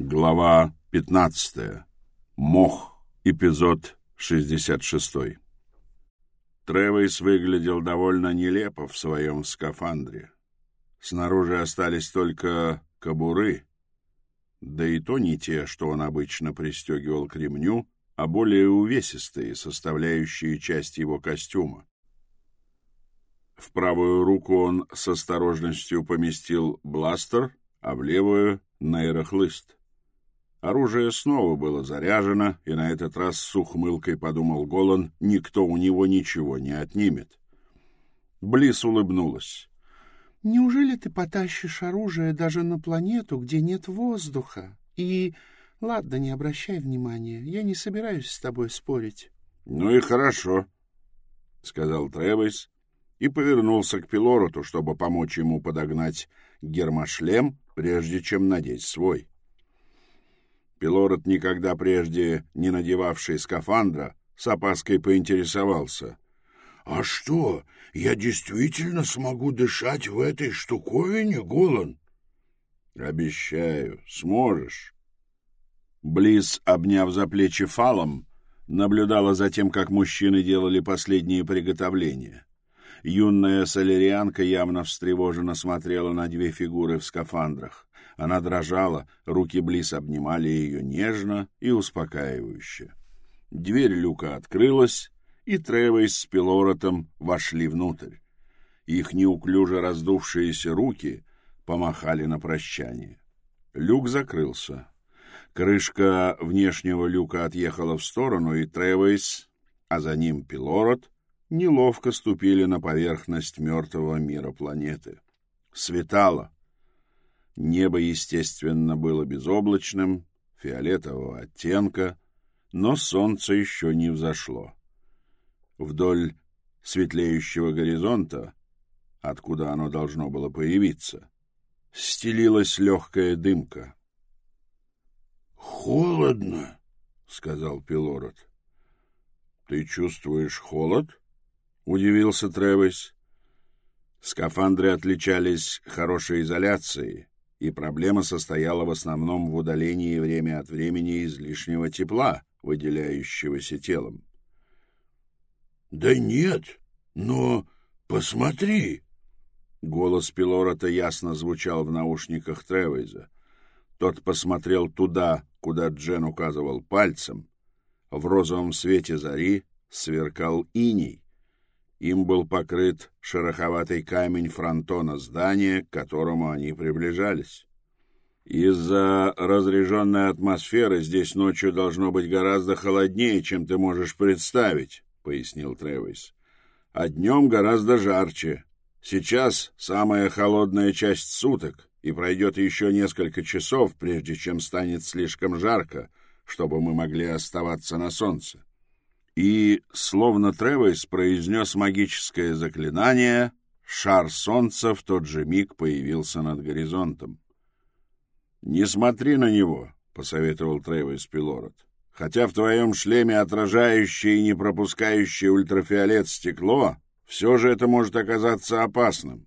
Глава 15. Мох. Эпизод 66. Тревейс выглядел довольно нелепо в своем скафандре. Снаружи остались только кобуры, да и то не те, что он обычно пристегивал к ремню, а более увесистые, составляющие часть его костюма. В правую руку он с осторожностью поместил бластер, а в левую — нейрохлыст. Оружие снова было заряжено, и на этот раз с ухмылкой подумал Голан, никто у него ничего не отнимет. Близ улыбнулась. «Неужели ты потащишь оружие даже на планету, где нет воздуха? И... Ладно, не обращай внимания, я не собираюсь с тобой спорить». «Ну и хорошо», — сказал Тревис и повернулся к Пилороту, чтобы помочь ему подогнать гермошлем, прежде чем надеть свой. Пилород, никогда прежде не надевавший скафандра, с опаской поинтересовался. «А что, я действительно смогу дышать в этой штуковине, Голан?» «Обещаю, сможешь». Близ, обняв за плечи фалом, наблюдала за тем, как мужчины делали последние приготовления. Юная солярианка явно встревоженно смотрела на две фигуры в скафандрах. Она дрожала, руки Близ обнимали ее нежно и успокаивающе. Дверь люка открылась, и Тревейс с Пилоротом вошли внутрь. Их неуклюже раздувшиеся руки помахали на прощание. Люк закрылся. Крышка внешнего люка отъехала в сторону, и Тревейс, а за ним Пилорот, неловко ступили на поверхность мертвого мира планеты. Светало. Небо, естественно, было безоблачным, фиолетового оттенка, но солнце еще не взошло. Вдоль светлеющего горизонта, откуда оно должно было появиться, стелилась легкая дымка. «Холодно», — сказал Пилород. «Ты чувствуешь холод?» — удивился Тревис. Скафандры отличались хорошей изоляцией, и проблема состояла в основном в удалении время от времени излишнего тепла, выделяющегося телом. «Да нет, но посмотри!» Голос Пилорота ясно звучал в наушниках Тревейза. Тот посмотрел туда, куда Джен указывал пальцем. В розовом свете зари сверкал иней. Им был покрыт шероховатый камень фронтона здания, к которому они приближались. Из-за разряженной атмосферы здесь ночью должно быть гораздо холоднее, чем ты можешь представить, — пояснил Тревис. А днем гораздо жарче. Сейчас самая холодная часть суток, и пройдет еще несколько часов, прежде чем станет слишком жарко, чтобы мы могли оставаться на солнце и, словно Тревес произнес магическое заклинание, шар солнца в тот же миг появился над горизонтом. «Не смотри на него», — посоветовал Тревес Пилород. «Хотя в твоем шлеме отражающее и не пропускающее ультрафиолет стекло, все же это может оказаться опасным».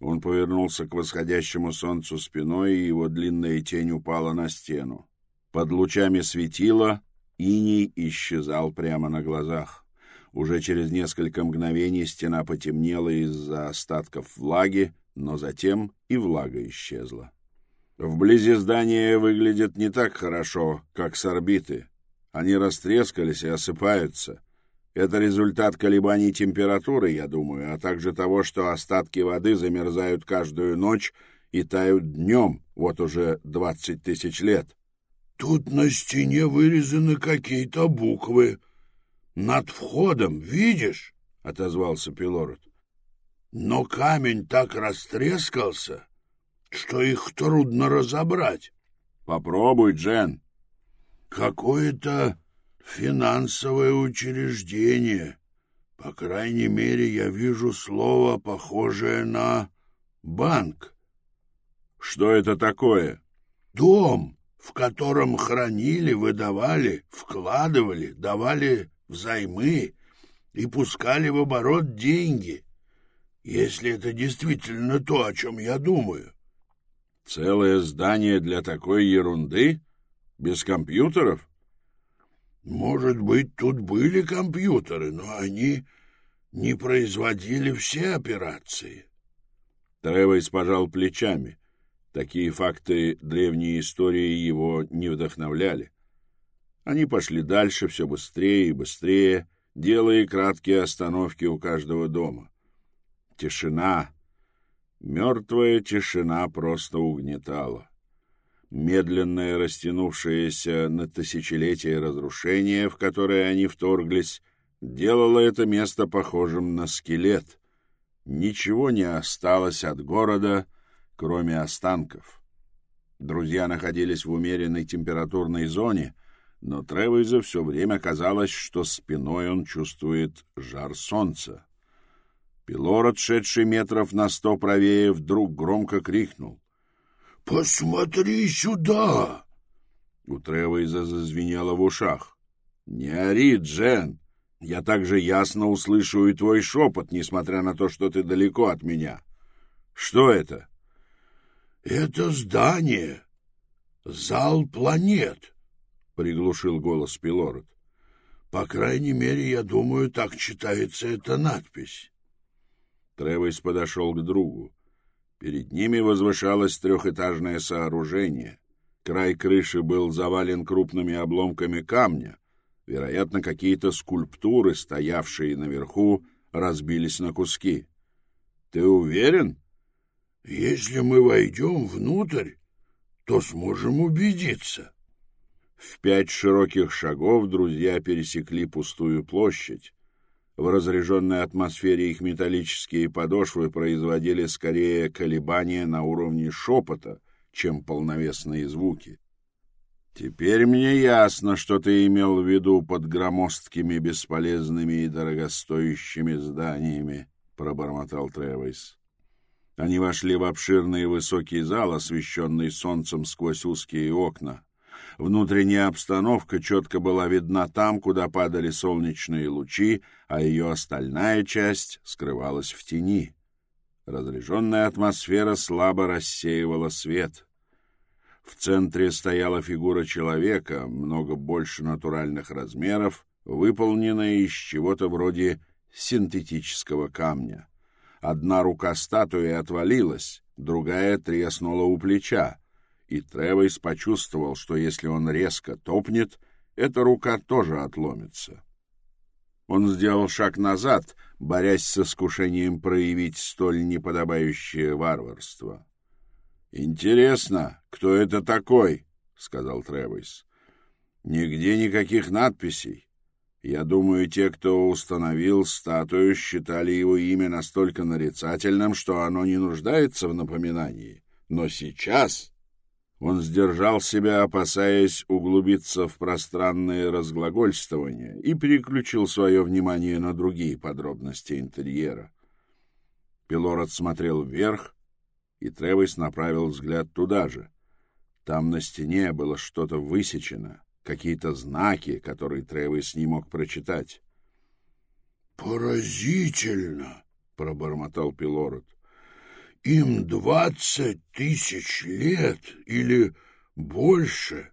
Он повернулся к восходящему солнцу спиной, и его длинная тень упала на стену. Под лучами светила Иней исчезал прямо на глазах. Уже через несколько мгновений стена потемнела из-за остатков влаги, но затем и влага исчезла. Вблизи здания выглядит не так хорошо, как с орбиты. Они растрескались и осыпаются. Это результат колебаний температуры, я думаю, а также того, что остатки воды замерзают каждую ночь и тают днем, вот уже двадцать тысяч лет. Тут на стене вырезаны какие-то буквы. Над входом, видишь? — отозвался Пилород. Но камень так растрескался, что их трудно разобрать. — Попробуй, Джен. — Какое-то финансовое учреждение. По крайней мере, я вижу слово, похожее на банк. — Что это такое? — Дом в котором хранили, выдавали, вкладывали, давали взаймы и пускали в оборот деньги, если это действительно то, о чем я думаю. Целое здание для такой ерунды? Без компьютеров? Может быть, тут были компьютеры, но они не производили все операции. Тревойс пожал плечами. Такие факты древней истории его не вдохновляли. Они пошли дальше все быстрее и быстрее, делая краткие остановки у каждого дома. Тишина, мертвая тишина просто угнетала. Медленное растянувшееся на тысячелетия разрушение, в которое они вторглись, делало это место похожим на скелет. Ничего не осталось от города, кроме останков. Друзья находились в умеренной температурной зоне, но Тревойзу все время казалось, что спиной он чувствует жар солнца. Пилор, отшедший метров на сто правее, вдруг громко крикнул. «Посмотри сюда!» У Тревойза зазвенело в ушах. «Не ори, Джен! Я также ясно услышу и твой шепот, несмотря на то, что ты далеко от меня. Что это?» «Это здание. Зал планет», — приглушил голос Пилород. «По крайней мере, я думаю, так читается эта надпись». Тревис подошел к другу. Перед ними возвышалось трехэтажное сооружение. Край крыши был завален крупными обломками камня. Вероятно, какие-то скульптуры, стоявшие наверху, разбились на куски. «Ты уверен?» Если мы войдем внутрь, то сможем убедиться. В пять широких шагов друзья пересекли пустую площадь. В разряженной атмосфере их металлические подошвы производили скорее колебания на уровне шепота, чем полновесные звуки. «Теперь мне ясно, что ты имел в виду под громоздкими, бесполезными и дорогостоящими зданиями», — пробормотал Тревойс. Они вошли в обширный высокий зал, освещенный солнцем сквозь узкие окна. Внутренняя обстановка четко была видна там, куда падали солнечные лучи, а ее остальная часть скрывалась в тени. Разряженная атмосфера слабо рассеивала свет. В центре стояла фигура человека, много больше натуральных размеров, выполненная из чего-то вроде синтетического камня. Одна рука статуи отвалилась, другая треснула у плеча, и Тревойс почувствовал, что если он резко топнет, эта рука тоже отломится. Он сделал шаг назад, борясь с искушением проявить столь неподобающее варварство. «Интересно, кто это такой?» — сказал Тревойс. «Нигде никаких надписей. Я думаю, те, кто установил статую, считали его имя настолько нарицательным, что оно не нуждается в напоминании. Но сейчас он сдержал себя, опасаясь углубиться в пространные разглагольствования, и переключил свое внимание на другие подробности интерьера. Пилород смотрел вверх, и Тревис направил взгляд туда же. Там на стене было что-то высечено, какие-то знаки, которые Тревис не мог прочитать. «Поразительно!» — пробормотал Пилород. «Им двадцать тысяч лет или больше,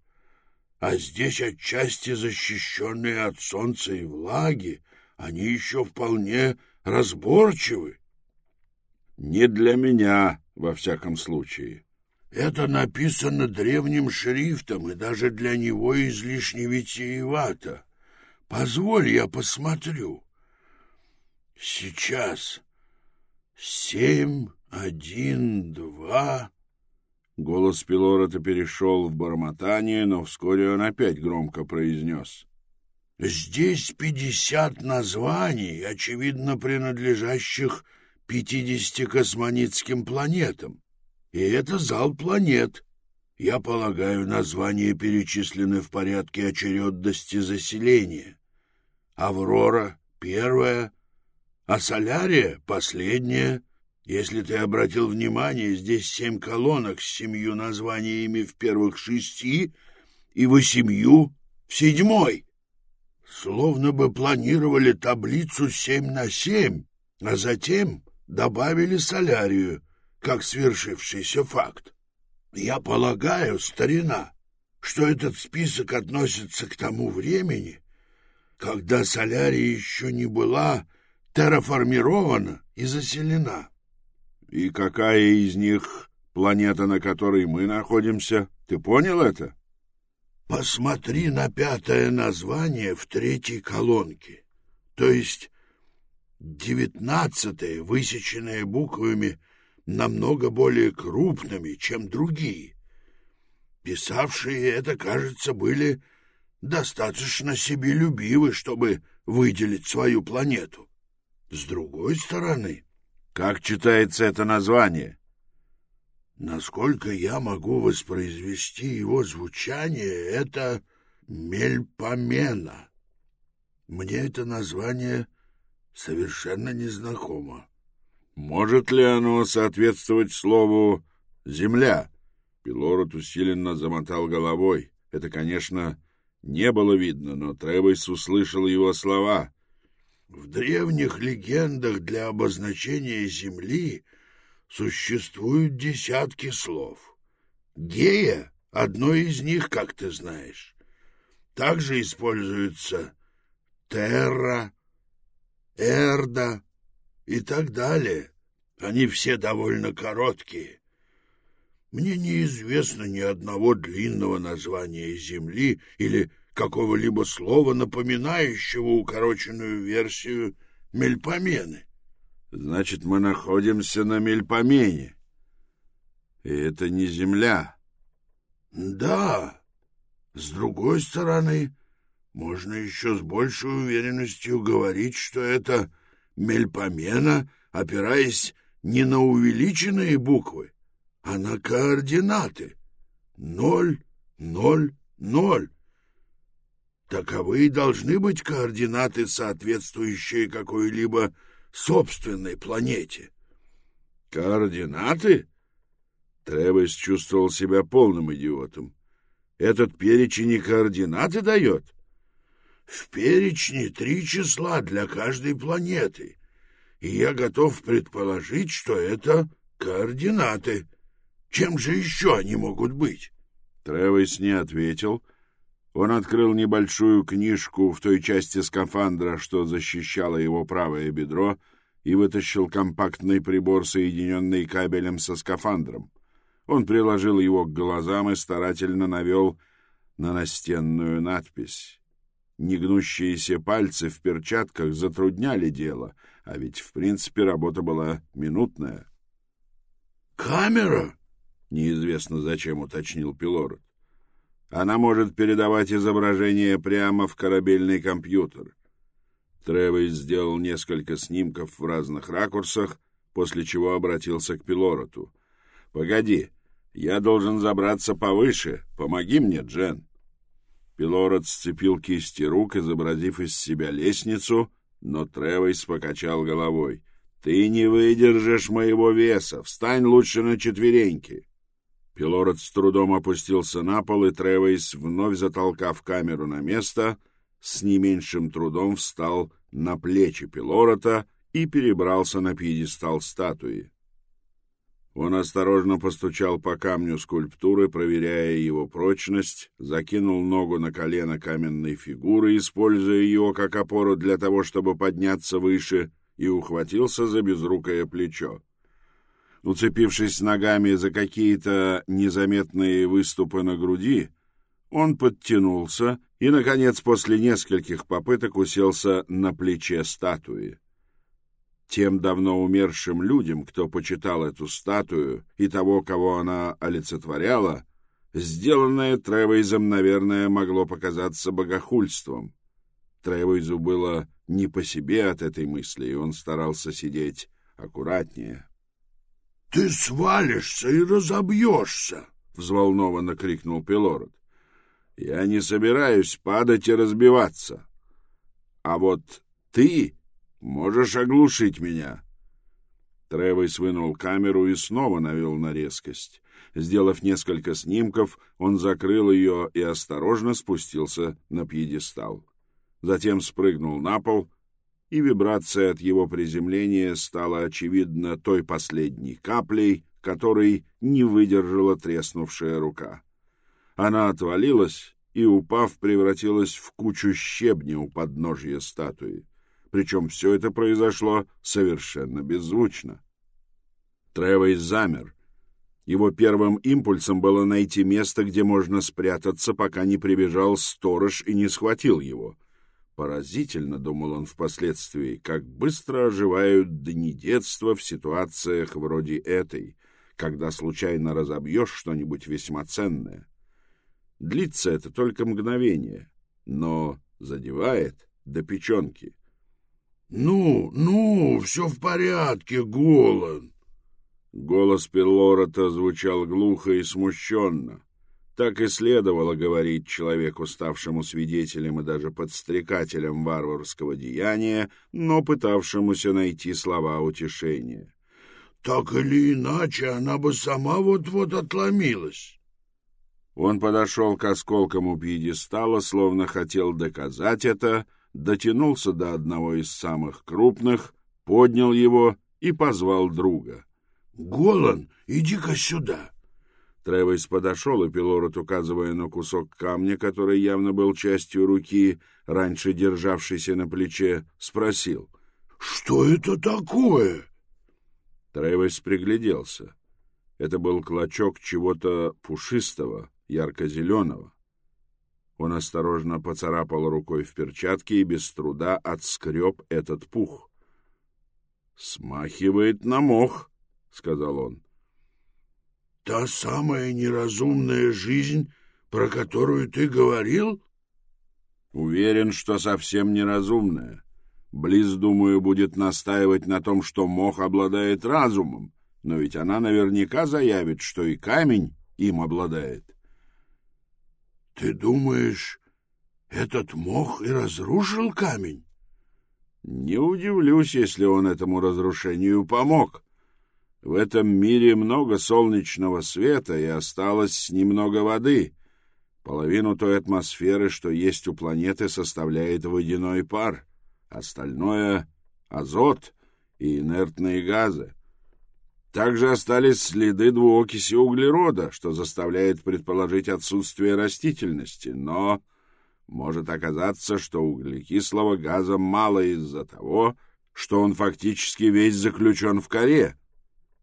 а здесь отчасти защищенные от солнца и влаги, они еще вполне разборчивы». «Не для меня, во всяком случае», это написано древним шрифтом и даже для него излишне витиевато. Позволь, я посмотрю. Сейчас. Семь, один, два... Голос Пилорота перешел в бормотание, но вскоре он опять громко произнес. «Здесь пятьдесят названий, очевидно, принадлежащих пятидесяти космонитским планетам. И это зал планет. Я полагаю, названия перечислены в порядке очередности заселения. Аврора — первая, а Солярия — последняя. Если ты обратил внимание, здесь семь колонок с семью названиями в первых шести и восемью в седьмой. Словно бы планировали таблицу семь на семь, а затем добавили солярию — как свершившийся факт. Я полагаю, старина, что этот список относится к тому времени, когда Солярия еще не была терраформирована и заселена. И какая из них планета, на которой мы находимся? Ты понял это? Посмотри на пятое название в третьей колонке, то есть девятнадцатое, высеченное буквами намного более крупными, чем другие. Писавшие это, кажется, были достаточно себелюбивы, чтобы выделить свою планету. С другой стороны... Как читается это название? Насколько я могу воспроизвести его звучание, это Мельпомена. Мне это название совершенно незнакомо. Может ли оно соответствовать слову «земля»? Пилород усиленно замотал головой. Это, конечно, не было видно, но Тревойс услышал его слова. В древних легендах для обозначения Земли существуют десятки слов. Гея — одно из них, как ты знаешь. Также используются терра, эрда и так далее. Они все довольно короткие. Мне неизвестно ни одного длинного названия Земли или какого-либо слова, напоминающего укороченную версию Мельпомены. Значит, мы находимся на Мельпомене. И это не Земля. Да. С другой стороны, можно еще с большей уверенностью говорить, что это Мельпомена, опираясь не на увеличенные буквы, а на координаты. Ноль, ноль, ноль. Таковы и должны быть координаты, соответствующие какой-либо собственной планете. Координаты? Тревес чувствовал себя полным идиотом. Этот перечень и координаты дает? В перечне три числа для каждой планеты, и я готов предположить, что это координаты. Чем же еще они могут быть? Тревес не ответил, он открыл небольшую книжку в той части скафандра, что защищало его правое бедро, и вытащил компактный прибор, соединенный кабелем со скафандром. Он приложил его к глазам и старательно навел на настенную надпись. Негнущиеся пальцы в перчатках затрудняли дело, а ведь, в принципе, работа была минутная. «Камера?» — неизвестно зачем уточнил Пилород. Она может передавать изображение прямо в корабельный компьютер. Тревис сделал несколько снимков в разных ракурсах, после чего обратился к Пилороту. «Погоди, я должен забраться повыше. Помоги мне, Джен». Пилорот сцепил кисти рук, изобразив из себя лестницу, но Тревис покачал головой. «Ты не выдержишь моего веса. Встань лучше на четвереньки». Пилород с трудом опустился на пол, и Тревейс, вновь затолкав камеру на место, с не меньшим трудом встал на плечи Пилорота и перебрался на пьедестал статуи. Он осторожно постучал по камню скульптуры, проверяя его прочность, закинул ногу на колено каменной фигуры, используя ее как опору для того, чтобы подняться выше, и ухватился за безрукое плечо. Уцепившись ногами за какие-то незаметные выступы на груди, он подтянулся и, наконец, после нескольких попыток уселся на плече статуи. Тем давно умершим людям, кто почитал эту статую и того, кого она олицетворяла, сделанное Тревейзом, наверное, могло показаться богохульством. Тревейзу было не по себе от этой мысли, и он старался сидеть аккуратнее. — Ты свалишься и разобьешься! — взволнованно крикнул Пилород. — Я не собираюсь падать и разбиваться. А вот ты можешь оглушить меня. Тревойс вынул камеру и снова навел на резкость. Сделав несколько снимков, он закрыл ее и осторожно спустился на пьедестал. Затем спрыгнул на пол и вибрация от его приземления стала, очевидно, той последней каплей, которой не выдержала треснувшая рука. Она отвалилась и, упав, превратилась в кучу щебня у подножья статуи. Причем все это произошло совершенно беззвучно. Тревой замер. Его первым импульсом было найти место, где можно спрятаться, пока не прибежал сторож и не схватил его. Поразительно, думал он впоследствии, как быстро оживают дни детства в ситуациях вроде этой, когда случайно разобьешь что-нибудь весьма ценное. Длится это только мгновение, но задевает до печенки. — Ну, ну, все в порядке, Голан. Голос Пеллорота звучал глухо и смущенно. Так и следовало говорить человеку, ставшему свидетелем и даже подстрекателем варварского деяния, но пытавшемуся найти слова утешения. — Так или иначе, она бы сама вот-вот отломилась. Он подошел к осколкам у пьедестала, словно хотел доказать это, дотянулся до одного из самых крупных, поднял его и позвал друга. — Голан, иди-ка сюда. Тревес подошел, и Пилород, указывая на кусок камня, который явно был частью руки, раньше державшейся на плече, спросил. — Что это такое? Тревес пригляделся. Это был клочок чего-то пушистого, ярко-зеленого. Он осторожно поцарапал рукой в перчатке и без труда отскреб этот пух. «Смахивает на мох», — сказал он. «Та самая неразумная жизнь, про которую ты говорил?» «Уверен, что совсем неразумная. Близ, думаю, будет настаивать на том, что мох обладает разумом, но ведь она наверняка заявит, что и камень им обладает. Ты думаешь, этот мох и разрушил камень? Не удивлюсь, если он этому разрушению помог. В этом мире много солнечного света и осталось немного воды. Половину той атмосферы, что есть у планеты, составляет водяной пар, остальное — азот и инертные газы. Также остались следы двуокиси углерода, что заставляет предположить отсутствие растительности, но может оказаться, что углекислого газа мало из-за того, что он фактически весь заключен в коре.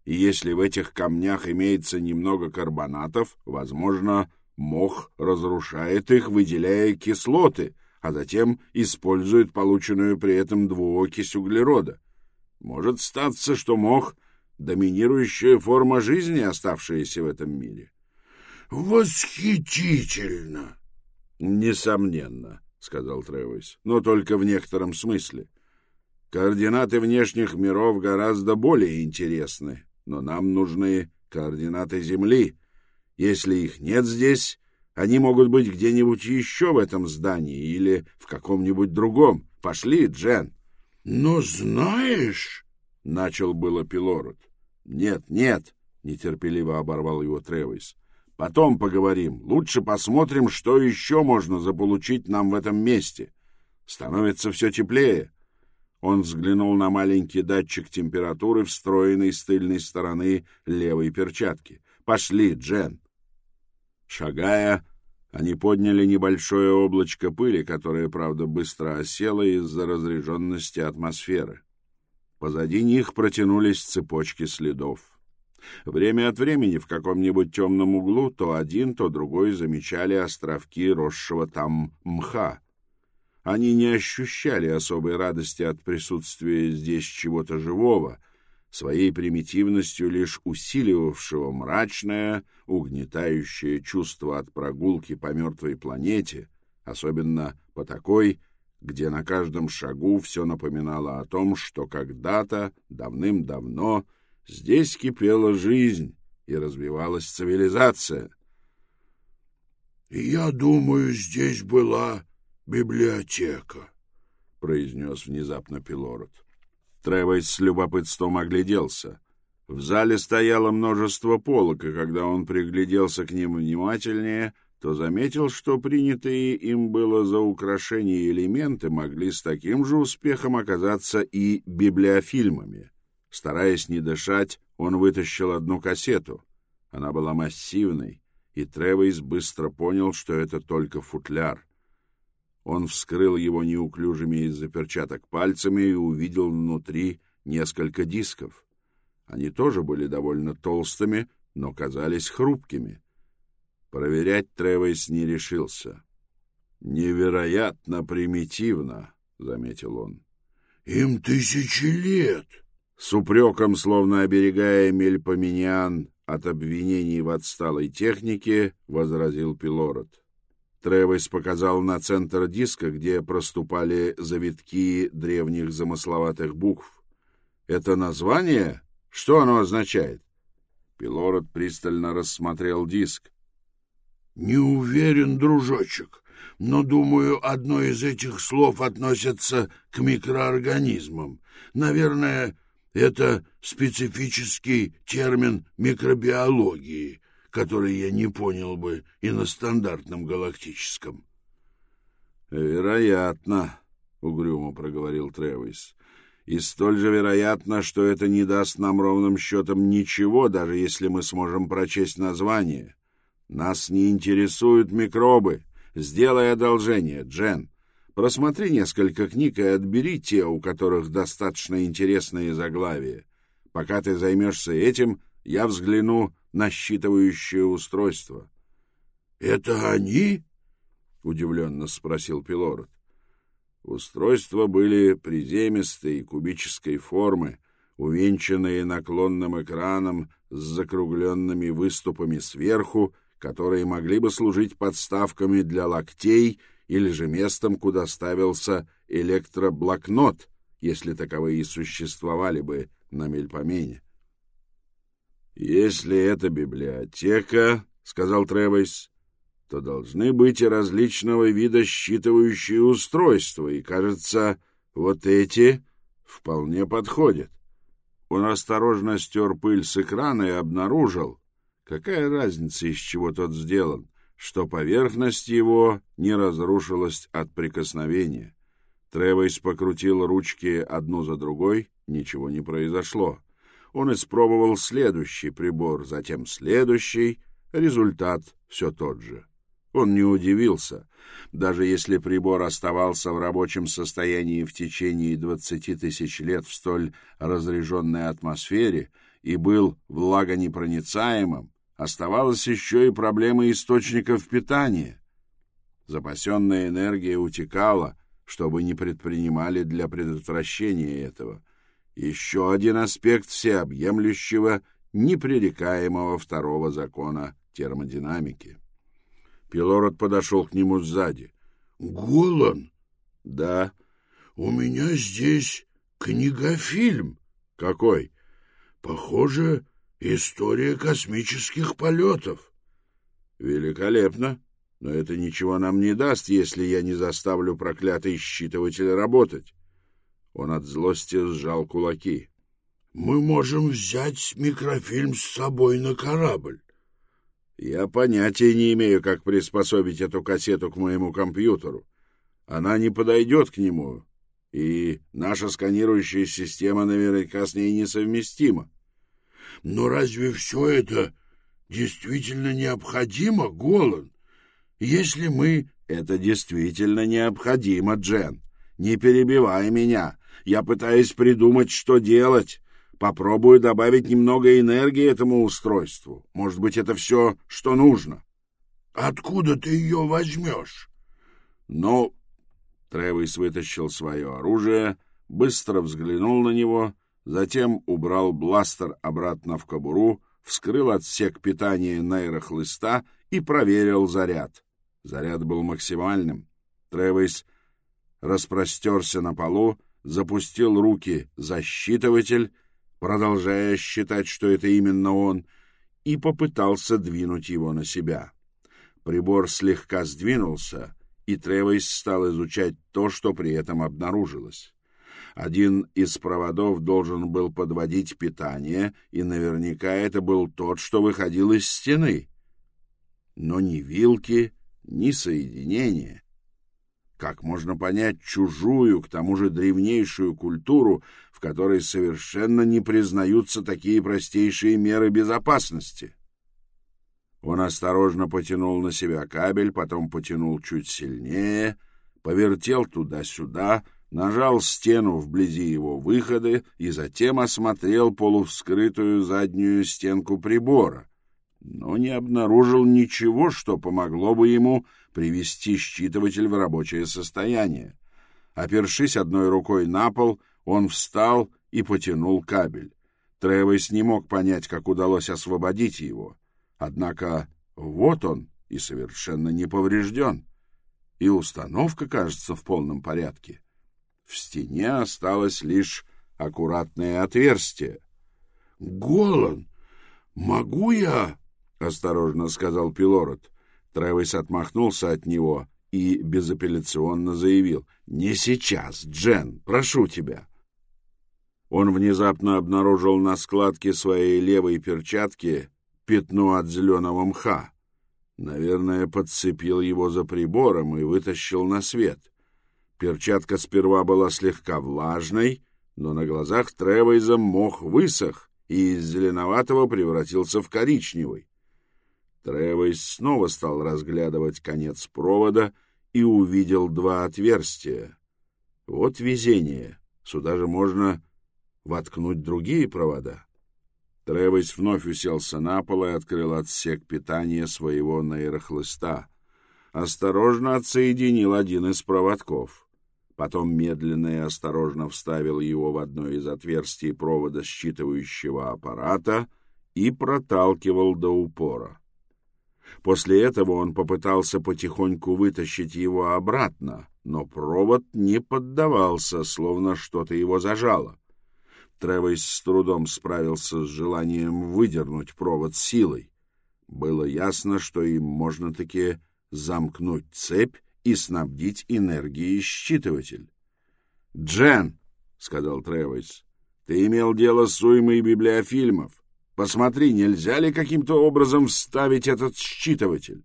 И если в этих камнях имеется немного карбонатов, возможно, мох разрушает их, выделяя кислоты, а затем использует полученную при этом двуокись углерода. Может статься, что мох — доминирующая форма жизни, оставшаяся в этом мире. «Восхитительно!» «Несомненно», — сказал Тревис, — «но только в некотором смысле. Координаты внешних миров гораздо более интересны, но нам нужны координаты Земли. Если их нет здесь, они могут быть где-нибудь еще в этом здании или в каком-нибудь другом. Пошли, Джен». «Но знаешь...» — начал было Пилород. «Нет, нет», — нетерпеливо оборвал его Тревис. «Потом поговорим. Лучше посмотрим, что еще можно заполучить нам в этом месте. Становится все теплее». Он взглянул на маленький датчик температуры, встроенный с тыльной стороны левой перчатки. «Пошли, Джен!» Шагая, они подняли небольшое облачко пыли, которое, правда, быстро осело из-за разреженности атмосферы. Позади них протянулись цепочки следов. Время от времени в каком-нибудь темном углу то один, то другой замечали островки росшего там мха. Они не ощущали особой радости от присутствия здесь чего-то живого, своей примитивностью лишь усиливавшего мрачное, угнетающее чувство от прогулки по мертвой планете, особенно по такой, где на каждом шагу все напоминало о том, что когда-то, давным-давно, здесь кипела жизнь и развивалась цивилизация. «Я думаю, здесь была библиотека», — произнес внезапно Пилород. Тревес с любопытством огляделся. В зале стояло множество полок, и когда он пригляделся к ним внимательнее — то заметил, что принятые им было за украшение элементы могли с таким же успехом оказаться и библиофильмами. Стараясь не дышать, он вытащил одну кассету. Она была массивной, и Тревейс быстро понял, что это только футляр. Он вскрыл его неуклюжими из-за перчаток пальцами и увидел внутри несколько дисков. Они тоже были довольно толстыми, но казались хрупкими. Проверять Тревейс не решился. «Невероятно примитивно», — заметил он. «Им тысячи лет», с упреком, словно оберегая Мельпоменян от обвинений в отсталой технике, возразил Пилород. Тревес показал на центр диска, где проступали завитки древних замысловатых букв. «Это название? Что оно означает?» Пилород пристально рассмотрел диск. «Не уверен, дружочек, но, думаю, одно из этих слов относится к микроорганизмам. Наверное, это специфический термин микробиологии, который я не понял бы и на стандартном галактическом. «Вероятно», — угрюмо проговорил Тревис. «И столь же вероятно, что это не даст нам ровным счетом ничего, даже если мы сможем прочесть название. Нас не интересуют микробы. Сделай одолжение, Джен. Просмотри несколько книг и отбери те, у которых достаточно интересные заглавия. Пока ты займешься этим, я взгляну на считывающее устройство. — Это они? — удивленно спросил Пилород. Устройства были приземистой кубической формы, увенчанные наклонным экраном с закругленными выступами сверху, которые могли бы служить подставками для локтей или же местом, куда ставился электроблокнот, если таковые существовали бы на Мельпомене. «Если это библиотека, — сказал Тревойс, — то должны быть и различного вида считывающие устройства, и, кажется, вот эти вполне подходят. Он осторожно стер пыль с экрана и обнаружил, какая разница, из чего тот сделан, что поверхность его не разрушилась от прикосновения. Тревойс покрутил ручки одну за другой, ничего не произошло. Он испробовал следующий прибор, затем следующий, результат все тот же. Он не удивился. Даже если прибор оставался в рабочем состоянии в течение двадцати тысяч лет в столь разряженной атмосфере и был влагонепроницаемым, оставалась еще и проблема источников питания. Запасенная энергия утекала, чтобы не предпринимали для предотвращения этого. Еще один аспект всеобъемлющего, непререкаемого второго закона термодинамики. Пилород подошел к нему сзади. — Голан? — Да. — У меня здесь книгофильм. — Какой? — Похоже, История космических полетов. Великолепно. Но это ничего нам не даст, если я не заставлю проклятый считыватель работать. Он от злости сжал кулаки. Мы можем взять микрофильм с собой на корабль. Я понятия не имею, как приспособить эту кассету к моему компьютеру. Она не подойдет к нему, и наша сканирующая система наверняка с ней несовместима. Но разве все это действительно необходимо, Голан? Если мы... Это действительно необходимо, Джен. Не перебивай меня. Я пытаюсь придумать, что делать. Попробую добавить немного энергии этому устройству. Может быть, это все, что нужно. Откуда ты ее возьмешь? Ну, Тревис вытащил свое оружие, быстро взглянул на него — затем убрал бластер обратно в кобуру, вскрыл отсек питания нейрохлыста и проверил заряд. Заряд был максимальным. Тревис распростерся на полу, запустил руки за считыватель, продолжая считать, что это именно он, и попытался двинуть его на себя. Прибор слегка сдвинулся, и Тревис стал изучать то, что при этом обнаружилось. Один из проводов должен был подводить питание, и наверняка это был тот, что выходил из стены. Но ни вилки, ни соединения. Как можно понять чужую, к тому же древнейшую культуру, в которой совершенно не признаются такие простейшие меры безопасности? Он осторожно потянул на себя кабель, потом потянул чуть сильнее, повертел туда-сюда, нажал стену вблизи его выхода и затем осмотрел полувскрытую заднюю стенку прибора, но не обнаружил ничего, что помогло бы ему привести считыватель в рабочее состояние. Опершись одной рукой на пол, он встал и потянул кабель. Тревес не мог понять, как удалось освободить его. Однако вот он и совершенно не поврежден. И установка, кажется, в полном порядке. В стене осталось лишь аккуратное отверстие. — Голан, могу я? — осторожно сказал Пилород. Тревис отмахнулся от него и безапелляционно заявил. — Не сейчас, Джен, прошу тебя. Он внезапно обнаружил на складке своей левой перчатки пятно от зеленого мха. Наверное, подцепил его за прибором и вытащил на свет. Перчатка сперва была слегка влажной, но на глазах Тревейза мох высох и из зеленоватого превратился в коричневый. Тревейз снова стал разглядывать конец провода и увидел два отверстия. Вот везение. Сюда же можно воткнуть другие провода. Тревес вновь уселся на пол и открыл отсек питания своего нейрохлыста. Осторожно отсоединил один из проводков. Потом медленно и осторожно вставил его в одно из отверстий провода считывающего аппарата и проталкивал до упора. После этого он попытался потихоньку вытащить его обратно, но провод не поддавался, словно что-то его зажало. Тревес с трудом справился с желанием выдернуть провод силой. Было ясно, что им можно-таки замкнуть цепь и снабдить энергией считыватель. «Джен», — сказал Тревес, — «ты имел дело с уймой библиофильмов. Посмотри, нельзя ли каким-то образом вставить этот считыватель?»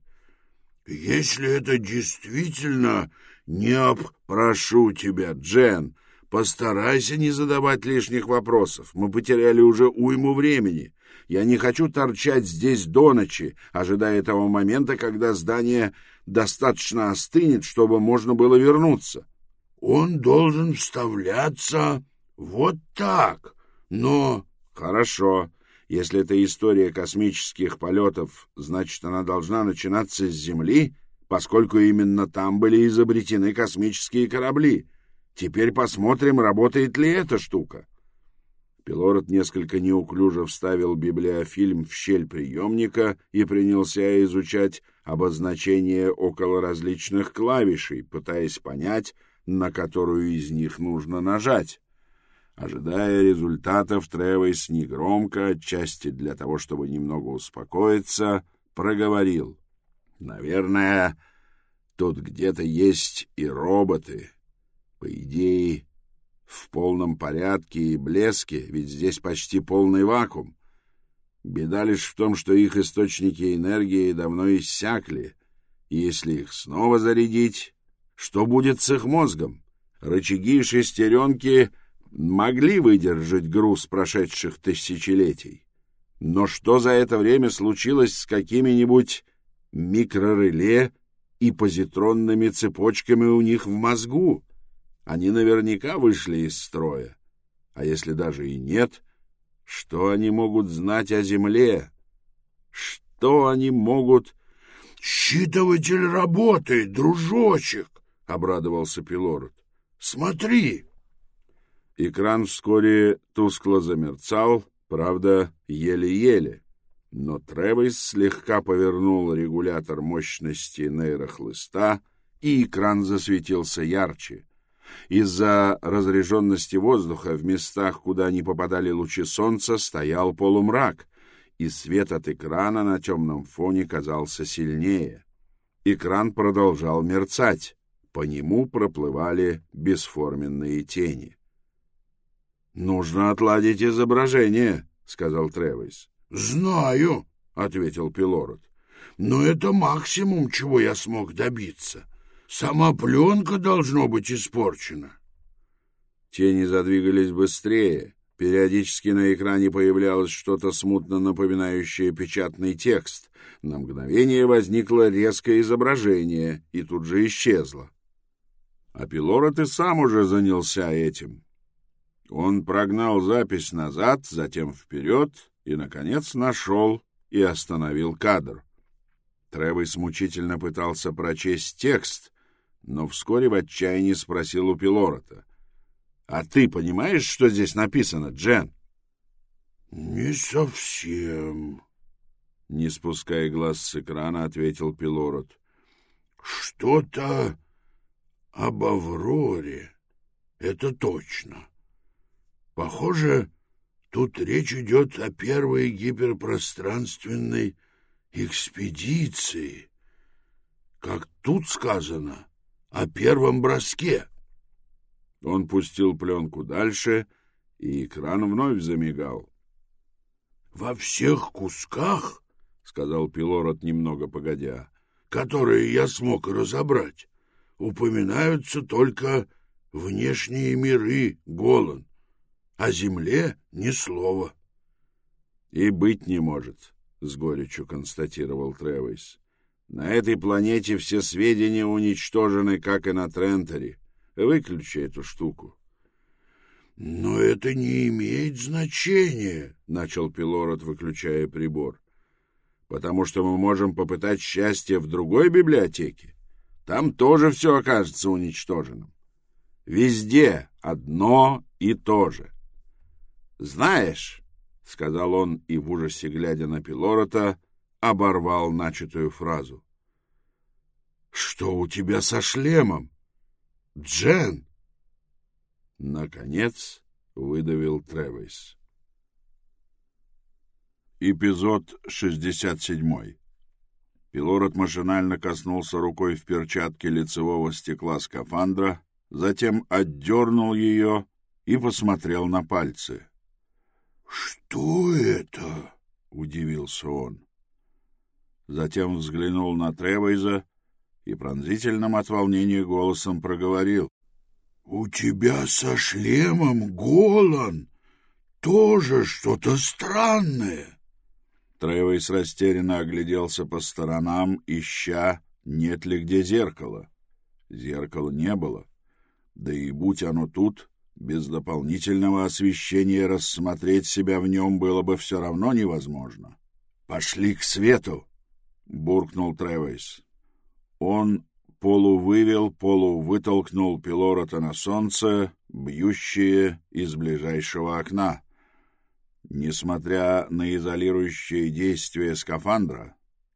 «Если это действительно не об...» «Прошу тебя, Джен, Постарайся не задавать лишних вопросов. Мы потеряли уже уйму времени. Я не хочу торчать здесь до ночи, ожидая того момента, когда здание достаточно остынет, чтобы можно было вернуться. Он должен вставляться вот так, но... Хорошо. Если это история космических полетов, значит, она должна начинаться с Земли, поскольку именно там были изобретены космические корабли. Теперь посмотрим, работает ли эта штука. Пилород несколько неуклюже вставил библиофильм в щель приемника и принялся изучать обозначения около различных клавишей, пытаясь понять, на которую из них нужно нажать. Ожидая результатов, Тревес негромко, отчасти для того, чтобы немного успокоиться, проговорил. «Наверное, тут где-то есть и роботы, по идее, в полном порядке и блеске, ведь здесь почти полный вакуум. Беда лишь в том, что их источники энергии давно иссякли, если их снова зарядить, что будет с их мозгом? Рычаги и шестеренки могли выдержать груз прошедших тысячелетий. Но что за это время случилось с какими-нибудь микрореле и позитронными цепочками у них в мозгу? Они наверняка вышли из строя. А если даже и нет, что они могут знать о Земле? Что они могут... — Считыватель работает, дружочек! — обрадовался Пилород. — Смотри! Экран вскоре тускло замерцал, правда, еле-еле. Но Тревис слегка повернул регулятор мощности нейрохлыста, и экран засветился ярче — из-за разреженности воздуха в местах, куда не попадали лучи солнца, стоял полумрак, и свет от экрана на темном фоне казался сильнее. Экран продолжал мерцать, по нему проплывали бесформенные тени. «Нужно отладить изображение», — сказал Тревис. «Знаю», — ответил Пилород. «Но это максимум, чего я смог добиться. Сама пленка должно быть испорчена. Тени задвигались быстрее. Периодически на экране появлялось что-то смутно напоминающее печатный текст. На мгновение возникло резкое изображение и тут же исчезло. А Пилород и сам уже занялся этим. Он прогнал запись назад, затем вперед и, наконец, нашел и остановил кадр. Тревис мучительно пытался прочесть текст, но вскоре в отчаянии спросил у Пилорота. — А ты понимаешь, что здесь написано, Джен? — Не совсем. Не спуская глаз с экрана, ответил Пилорот. — Что-то об Авроре. Это точно. Похоже, тут речь идет о первой гиперпространственной экспедиции. Как тут сказано, о первом броске. Он пустил пленку дальше, и экран вновь замигал. — Во всех кусках, — сказал Пилород немного погодя, — которые я смог разобрать, упоминаются только внешние миры Голан, о земле ни слова. — И быть не может, — с горечью констатировал Тревис. — На этой планете все сведения уничтожены, как и на Тренторе. Выключи эту штуку. — Но это не имеет значения, — начал Пилород, выключая прибор. — Потому что мы можем попытать счастье в другой библиотеке. Там тоже все окажется уничтоженным. Везде одно и то же. «Знаешь», — сказал он и в ужасе, глядя на Пилорота, оборвал начатую фразу. «Что у тебя со шлемом? Джен!» Наконец выдавил Тревис. Эпизод 67 Пилород машинально коснулся рукой в перчатке лицевого стекла скафандра, затем отдернул ее и посмотрел на пальцы. «Что это?» — удивился он. Затем взглянул на Тревейза и пронзительным от волнения голосом проговорил. «У тебя со шлемом Голан тоже что-то странное». Тревейс растерянно огляделся по сторонам, ища, нет ли где зеркало. Зеркала не было. Да и будь оно тут, без дополнительного освещения рассмотреть себя в нем было бы все равно невозможно. «Пошли к свету!» — буркнул Тревейс. Он полувывел, полувытолкнул пилорота на солнце, бьющее из ближайшего окна. Несмотря на изолирующее действие скафандра,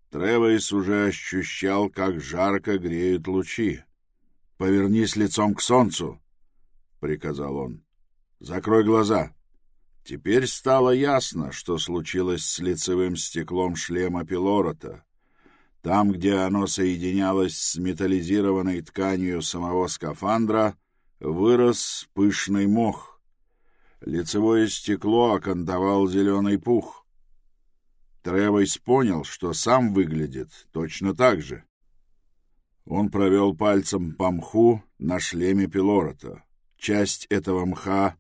Тревейс уже ощущал, как жарко греют лучи. «Повернись лицом к солнцу!» — приказал он. «Закрой глаза!» Теперь стало ясно, что случилось с лицевым стеклом шлема Пилорота. Там, где оно соединялось с металлизированной тканью самого скафандра, вырос пышный мох — Лицевое стекло окантовал зеленый пух. Тревойс понял, что сам выглядит точно так же. Он провел пальцем по мху на шлеме пилорота. Часть этого мха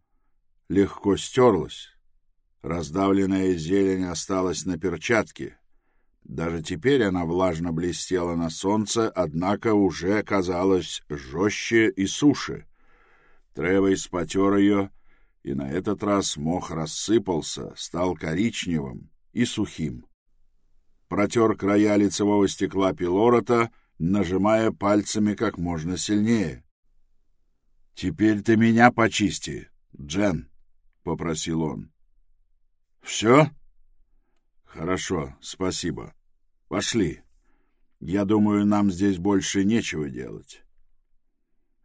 легко стерлась. Раздавленная зелень осталась на перчатке. Даже теперь она влажно блестела на солнце, однако уже казалась жестче и суше. Тревойс потер ее и на этот раз мох рассыпался, стал коричневым и сухим. Протер края лицевого стекла пилорота, нажимая пальцами как можно сильнее. — Теперь ты меня почисти, Джен, — попросил он. — Все? — Хорошо, спасибо. Пошли. Я думаю, нам здесь больше нечего делать.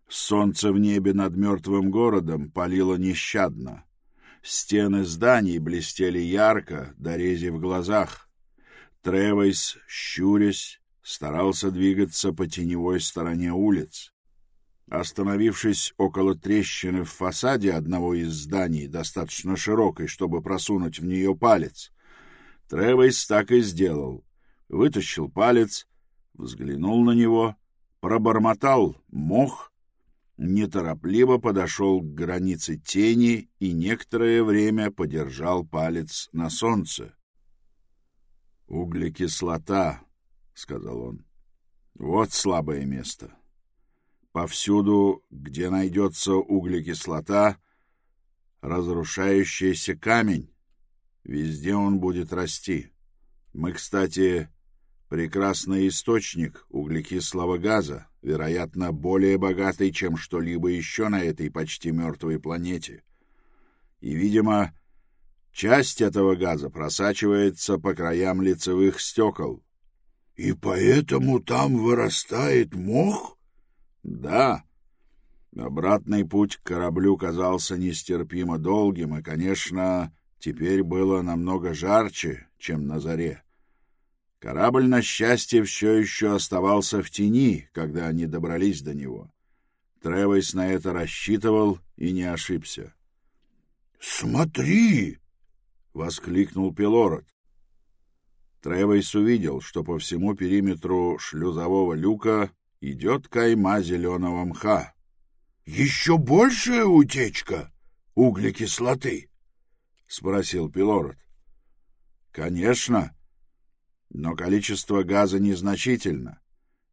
Солнце в небе над мертвым городом палило нещадно. Стены зданий блестели ярко, дорези в глазах. Тревойс, щурясь, старался двигаться по теневой стороне улиц. Остановившись около трещины в фасаде одного из зданий, достаточно широкой, чтобы просунуть в нее палец, Тревойс так и сделал. Вытащил палец, взглянул на него, пробормотал мох, неторопливо подошел к границе тени и некоторое время подержал палец на солнце. «Углекислота», — сказал он, — «вот слабое место. Повсюду, где найдется углекислота, разрушающийся камень, везде он будет расти. Мы, кстати, прекрасный источник углекислого газа, вероятно, более богатый, чем что-либо еще на этой почти мертвой планете. И, видимо, часть этого газа просачивается по краям лицевых стекол. — И поэтому там вырастает мох? — Да. Обратный путь к кораблю казался нестерпимо долгим, и, конечно, теперь было намного жарче, чем на заре. Корабль, на счастье, все еще оставался в тени, когда они добрались до него. Тревойс на это рассчитывал и не ошибся. «Смотри!» — воскликнул Пилород. Тревойс увидел, что по всему периметру шлюзового люка идет кайма зеленого мха. «Еще большая утечка углекислоты?» — спросил Пилород. «Конечно!» Но количество газа незначительно.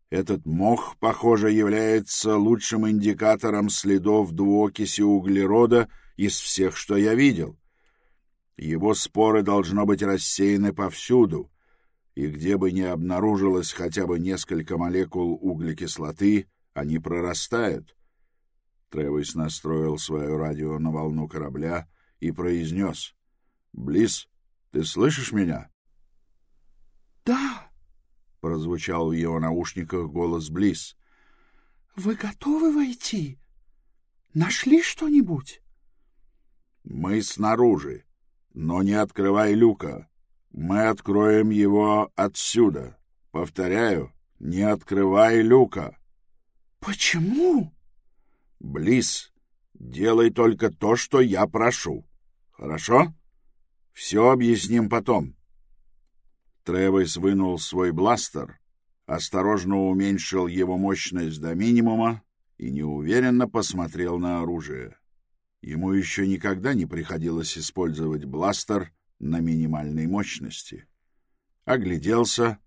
Этот мох, похоже, является лучшим индикатором следов двуокиси углерода из всех, что я видел. Его споры должно быть рассеяны повсюду, и где бы ни обнаружилось хотя бы несколько молекул углекислоты, они прорастают. Тревис настроил свое радио на волну корабля и произнес. — Близ, ты слышишь меня? «Да!» — прозвучал в его наушниках голос Близ. «Вы готовы войти? Нашли что-нибудь?» «Мы снаружи, но не открывай люка. Мы откроем его отсюда. Повторяю, не открывай люка». «Почему?» «Близ, делай только то, что я прошу. Хорошо? Все объясним потом». Тревес вынул свой бластер, осторожно уменьшил его мощность до минимума и неуверенно посмотрел на оружие. Ему еще никогда не приходилось использовать бластер на минимальной мощности. Огляделся.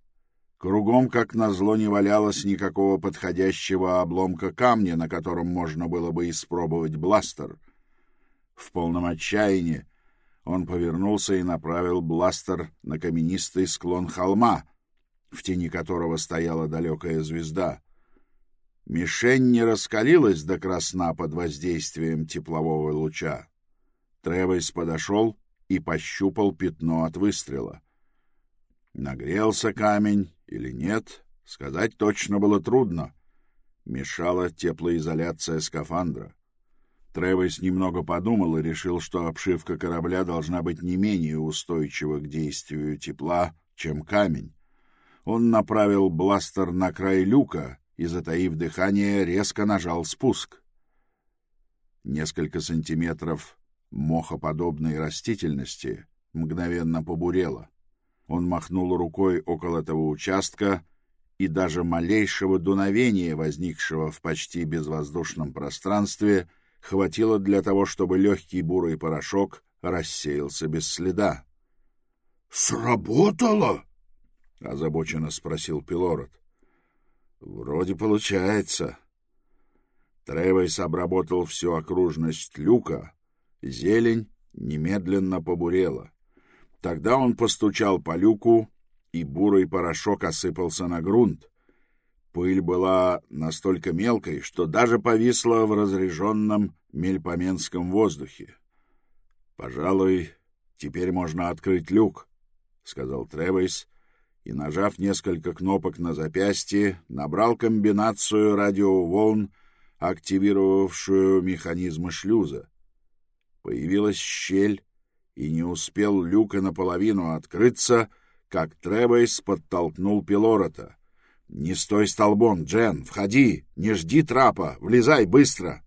Кругом, как назло, не валялось никакого подходящего обломка камня, на котором можно было бы испробовать бластер. В полном отчаянии он повернулся и направил бластер на каменистый склон холма, в тени которого стояла далекая звезда. Мишень не раскалилась до красна под воздействием теплового луча. Тревойс подошел и пощупал пятно от выстрела. Нагрелся камень или нет, сказать точно было трудно. Мешала теплоизоляция скафандра. Тревес немного подумал и решил, что обшивка корабля должна быть не менее устойчива к действию тепла, чем камень. Он направил бластер на край люка и, затаив дыхание, резко нажал спуск. Несколько сантиметров мохоподобной растительности мгновенно побурело. Он махнул рукой около этого участка, и даже малейшего дуновения, возникшего в почти безвоздушном пространстве — хватило для того, чтобы легкий бурый порошок рассеялся без следа. «Сработало?» — озабоченно спросил Пилород. «Вроде получается». Тревойс обработал всю окружность люка. Зелень немедленно побурела. Тогда он постучал по люку, и бурый порошок осыпался на грунт. Пыль была настолько мелкой, что даже повисла в разреженном мельпоменском воздухе. «Пожалуй, теперь можно открыть люк», — сказал Тревейс, и, нажав несколько кнопок на запястье, набрал комбинацию радиоволн, активировавшую механизмы шлюза. Появилась щель, и не успел люк и наполовину открыться, как Тревейс подтолкнул Пилорота — «Не стой столбом, Джен! Входи! Не жди трапа! Влезай быстро!»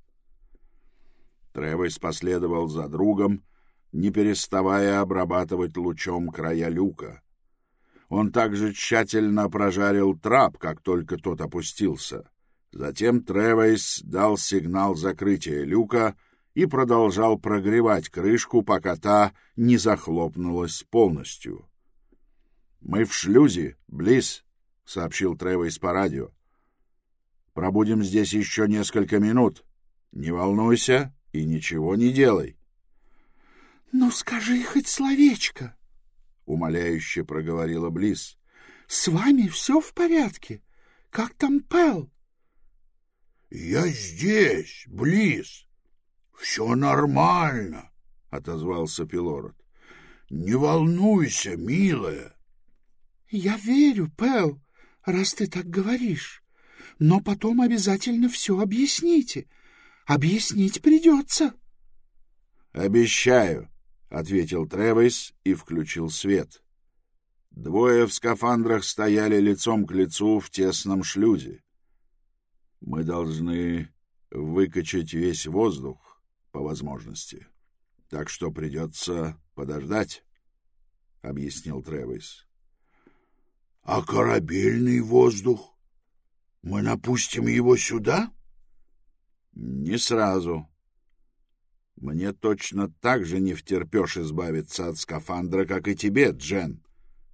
Тревес последовал за другом, не переставая обрабатывать лучом края люка. Он также тщательно прожарил трап, как только тот опустился. Затем Тревейс дал сигнал закрытия люка и продолжал прогревать крышку, пока та не захлопнулась полностью. «Мы в шлюзе, Близ», — сообщил Тревейс по радио. «Пробудем здесь еще несколько минут. Не волнуйся и ничего не делай». «Ну, скажи хоть словечко», — умоляюще проговорила Близ. «С вами все в порядке? Как там Пэл?» «Я здесь, Близ. Все нормально», — отозвался Пилород. «Не волнуйся, милая». «Я верю, Пэл, раз ты так говоришь. Но потом обязательно все объясните. Объяснить придется». «Обещаю», — ответил Тревис и включил свет. Двое в скафандрах стояли лицом к лицу в тесном шлюзе. Мы должны выкачать весь воздух по возможности. Так что придется подождать, — объяснил Тревис. — А корабельный воздух? Мы напустим его сюда? — Не сразу. Мне точно так же не втерпешь избавиться от скафандра, как и тебе, Джен.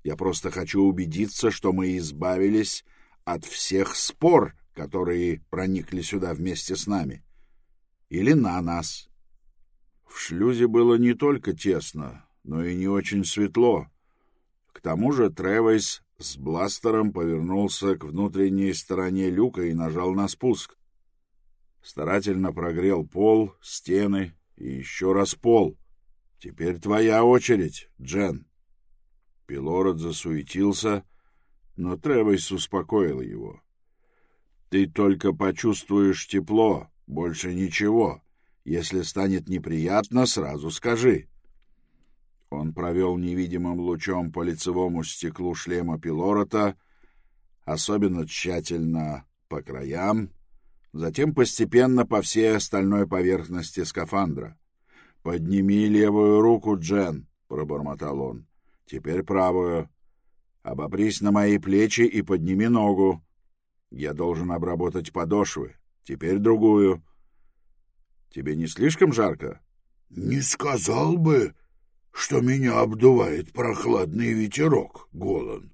Я просто хочу убедиться, что мы избавились от всех спор, которые проникли сюда вместе с нами. Или на нас. В шлюзе было не только тесно, но и не очень светло. К тому же Тревойс с бластером повернулся к внутренней стороне люка и нажал на спуск. Старательно прогрел пол, стены и еще раз пол. Теперь твоя очередь, Джен. Пилород засуетился, но Тревойс успокоил его. Ты только почувствуешь тепло, больше ничего. Если станет неприятно, сразу скажи. Он провел невидимым лучом по лицевому стеклу шлема Пилорота, особенно тщательно по краям, затем постепенно по всей остальной поверхности скафандра. «Подними левую руку, Джен», — пробормотал он. «Теперь правую. Обопрись на мои плечи и подними ногу. Я должен обработать подошвы. Теперь другую. Тебе не слишком жарко? Не сказал бы, что меня обдувает прохладный ветерок, Голан.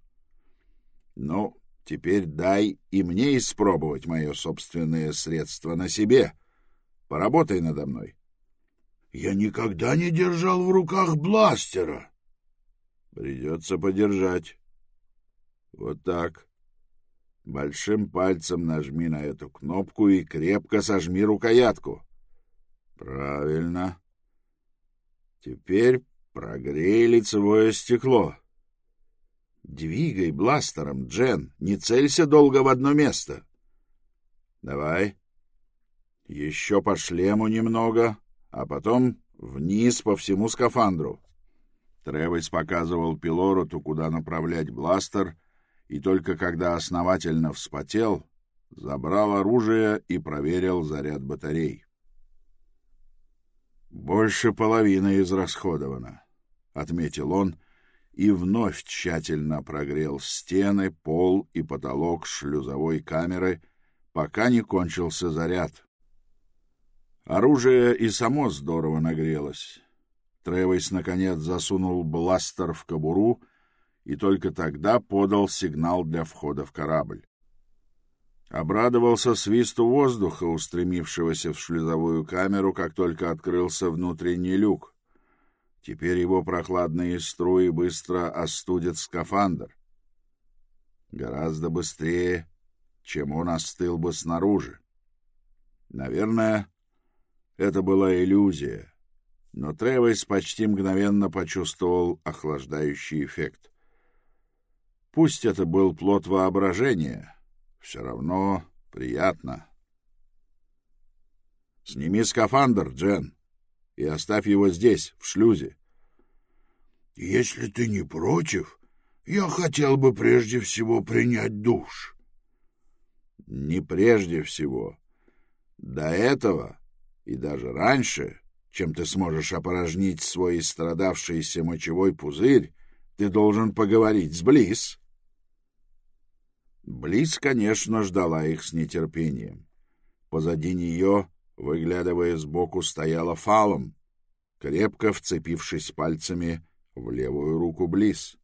Ну, теперь дай и мне испробовать мое собственное средство на себе. Поработай надо мной. Я никогда не держал в руках бластера. Придется подержать. Вот так. Большим пальцем нажми на эту кнопку и крепко сожми рукоятку. Правильно. Теперь прогрей лицевое стекло. Двигай бластером, Джен, не целься долго в одно место. Давай. Еще по шлему немного, а потом вниз по всему скафандру. Тревис показывал Пилороту, куда направлять бластер — и только когда основательно вспотел, забрал оружие и проверил заряд батарей. «Больше половины израсходовано», — отметил он, и вновь тщательно прогрел стены, пол и потолок шлюзовой камеры, пока не кончился заряд. Оружие и само здорово нагрелось. Тревис, наконец, засунул бластер в кобуру — и только тогда подал сигнал для входа в корабль. Обрадовался свисту воздуха, устремившегося в шлюзовую камеру, как только открылся внутренний люк. Теперь его прохладные струи быстро остудят скафандр. Гораздо быстрее, чем он остыл бы снаружи. Наверное, это была иллюзия, но Тревес почти мгновенно почувствовал охлаждающий эффект. Пусть это был плод воображения, все равно приятно. Сними скафандр, Джен, и оставь его здесь, в шлюзе. Если ты не против, я хотел бы прежде всего принять душ. Не прежде всего. До этого и даже раньше, чем ты сможешь опорожнить свой истрадавшийся мочевой пузырь, ты должен поговорить с Близ. Близ, конечно, ждала их с нетерпением. Позади нее, выглядывая сбоку, стояла фалом, крепко вцепившись пальцами в левую руку Близ.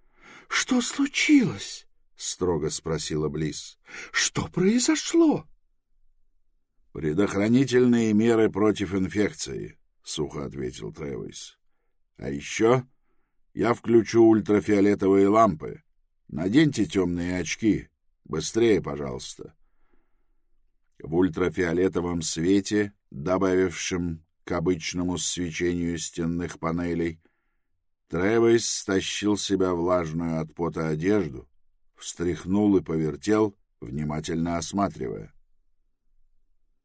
— Что случилось? — строго спросила Близ. — Что произошло? — Предохранительные меры против инфекции, — сухо ответил Тревис. — А еще я включу ультрафиолетовые лампы. Наденьте темные очки. Быстрее, пожалуйста. В ультрафиолетовом свете, добавившем к обычному свечению стенных панелей, Тревис стащил себя влажную от пота одежду, встряхнул и повертел, внимательно осматривая.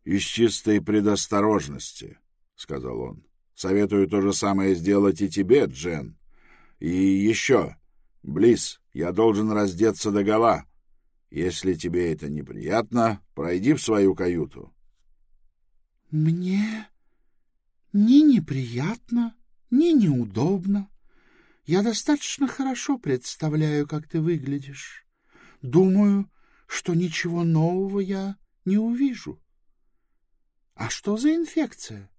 «Из чистой предосторожности», — сказал он. «Советую то же самое сделать и тебе, Джен. И еще, Близ, я должен раздеться догола. Если тебе это неприятно, пройди в свою каюту». «Мне ни неприятно, ни неудобно. Я достаточно хорошо представляю, как ты выглядишь. Думаю, что ничего нового я не увижу. А что за инфекция?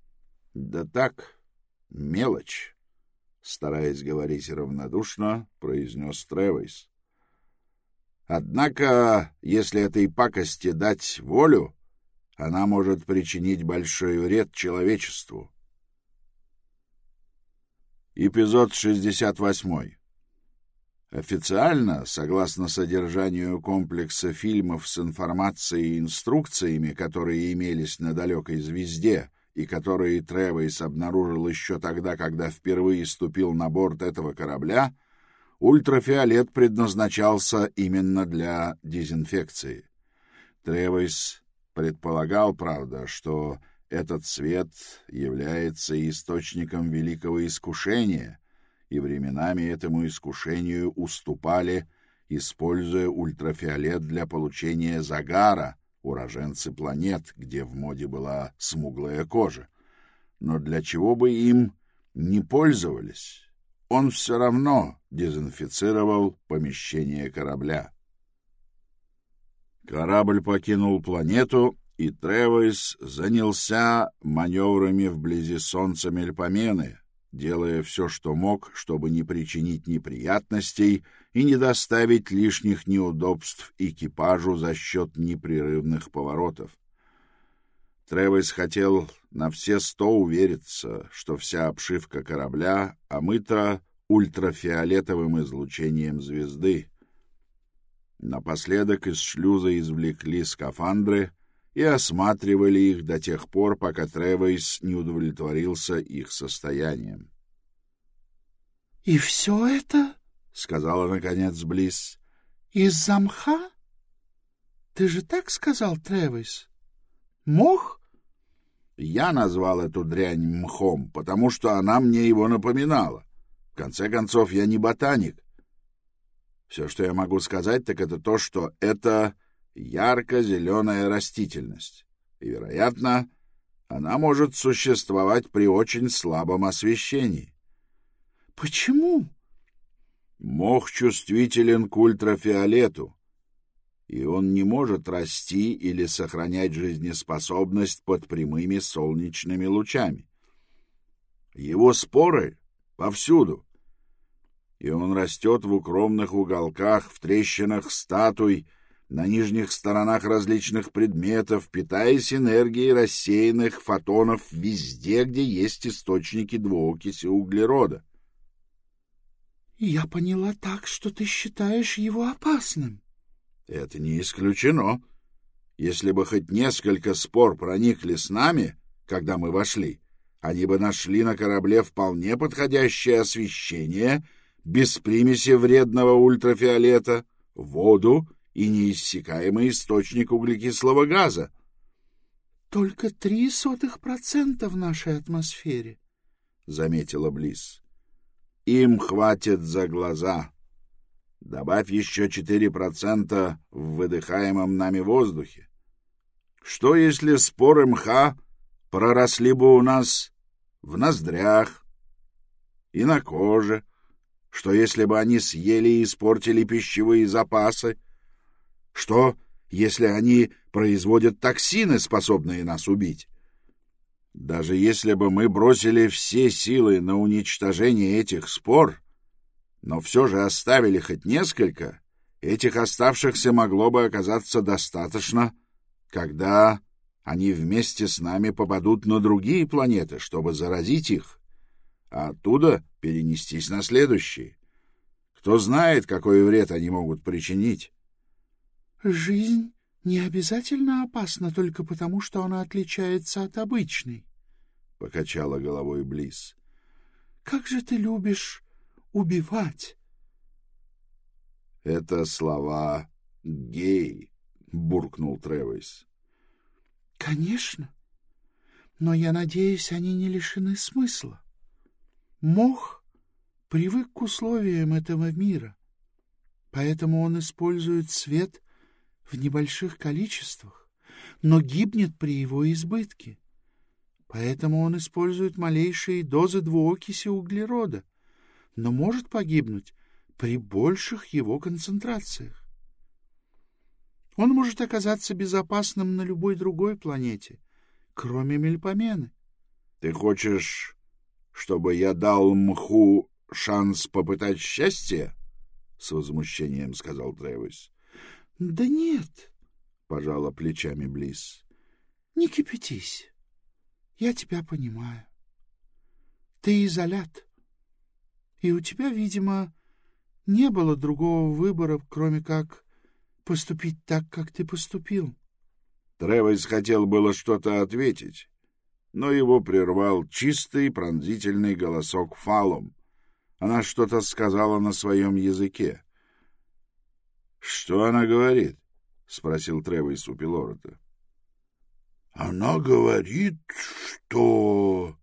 — Да так, мелочь, — стараясь говорить равнодушно, произнес Тревис. Однако, если этой пакости дать волю, она может причинить большой вред человечеству. Эпизод 68. Официально, согласно содержанию комплекса фильмов с информацией и инструкциями, которые имелись на далекой звезде и которые Тревейс обнаружил еще тогда, когда впервые ступил на борт этого корабля, ультрафиолет предназначался именно для дезинфекции. Тревейс предполагал, правда, что этот свет является источником великого искушения, и временами этому искушению уступали, используя ультрафиолет для получения загара, уроженцы планет, где в моде была смуглая кожа. Но для чего бы им не пользовались, он все равно дезинфицировал помещение корабля. Корабль покинул планету и Тревис занялся маневрами вблизи Солнца Мельпомены, делая все, что мог, чтобы не причинить неприятностей и не доставить лишних неудобств экипажу за счет непрерывных поворотов. Тревис хотел на все сто увериться, что вся обшивка корабля омыта ультрафиолетовым излучением звезды. Напоследок из шлюза извлекли скафандры — и осматривали их до тех пор, пока Тревейс не удовлетворился их состоянием. — И все это, — сказала наконец Близ, — из-за мха? Ты же так сказал, Тревейс? Мох? Я назвал эту дрянь мхом, потому что она мне его напоминала. В конце концов, я не ботаник. Все, что я могу сказать, так это то, что это ярко-зеленая растительность, и, вероятно, она может существовать при очень слабом освещении. Почему? Мох чувствителен к ультрафиолету, и он не может расти или сохранять жизнеспособность под прямыми солнечными лучами. Его споры повсюду, и он растет в укромных уголках, в трещинах статуй, на нижних сторонах различных предметов, питаясь энергией рассеянных фотонов везде, где есть источники двуокиси углерода. — Я поняла так, что ты считаешь его опасным. — Это не исключено. Если бы хоть несколько спор проникли с нами, когда мы вошли, они бы нашли на корабле вполне подходящее освещение без примеси вредного ультрафиолета, воду и неиссякаемый источник углекислого газа. — Только три сотых процента в нашей атмосфере, — заметила Близ. — Им хватит за глаза. Добавь еще четыре процента в выдыхаемом нами воздухе. Что, если споры мха проросли бы у нас в ноздрях и на коже? Что, если бы они съели и испортили пищевые запасы? — Что, если они производят токсины, способные нас убить? Даже если бы мы бросили все силы на уничтожение этих спор, но все же оставили хоть несколько, этих оставшихся могло бы оказаться достаточно, когда они вместе с нами попадут на другие планеты, чтобы заразить их, а оттуда перенестись на следующие. Кто знает, какой вред они могут причинить. Жизнь не обязательно опасна только потому, что она отличается от обычной, — покачала головой Близ. — Как же ты любишь убивать? — Это слова гей, — буркнул Тревис. — Конечно, но я надеюсь, они не лишены смысла. Мох привык к условиям этого мира, поэтому он использует свет — в небольших количествах, но гибнет при его избытке. Поэтому он использует малейшие дозы двуокиси углерода, но может погибнуть при больших его концентрациях. Он может оказаться безопасным на любой другой планете, кроме Мельпомены. — Ты хочешь, чтобы я дал мху шанс попытать счастье? — с возмущением сказал Тревис. Да нет, пожала плечами Близ. Не кипятись. Я тебя понимаю. Ты изолят. И у тебя, видимо, не было другого выбора, кроме как поступить так, как ты поступил. Тревис хотел было что-то ответить, но его прервал чистый пронзительный голосок Фалом. Она что-то сказала на своем языке. Что она говорит? спросил Тревис у Пилорота. Она говорит, что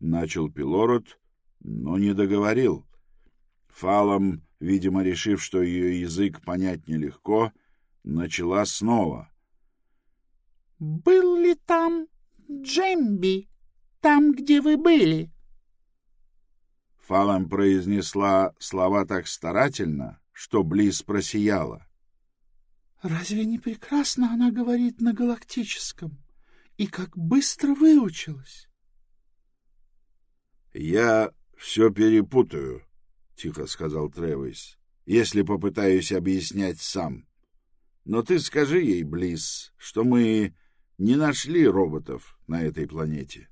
начал Пилорот, но не договорил. Фалом, видимо, решив, что ее язык понять нелегко, начала снова. «Был ли там Джемби, там, где вы были?» Фалом произнесла слова так старательно, что Близ просияла. «Разве не прекрасно она говорит на галактическом? И как быстро выучилась!» «Я все перепутаю», — тихо сказал Тревис, — «если попытаюсь объяснять сам. Но ты скажи ей, Близ, что мы не нашли роботов на этой планете».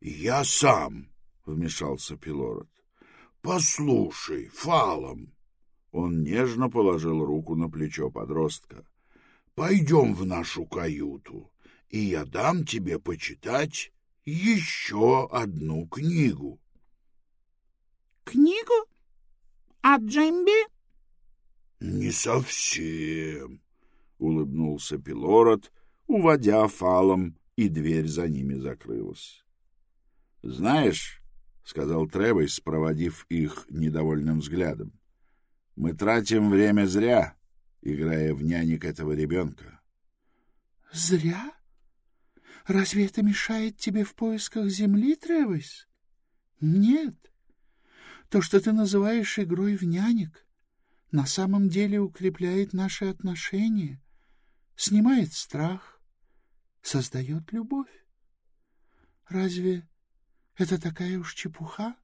«Я сам», — вмешался Пилород. «Послушай, Фалом, он нежно положил руку на плечо подростка. «Пойдем в нашу каюту, и я дам тебе почитать еще одну книгу». «Книгу? О Джемби?» «Не совсем», — улыбнулся Пилород, уводя фалом, и дверь за ними закрылась. «Знаешь», — сказал Тревис, проводив их недовольным взглядом, мы тратим время зря, играя в нянек этого ребенка. — Зря? Разве это мешает тебе в поисках земли, Тревис? Нет. То, что ты называешь игрой в нянек, на самом деле укрепляет наши отношения, снимает страх, создает любовь. Разве это такая уж чепуха?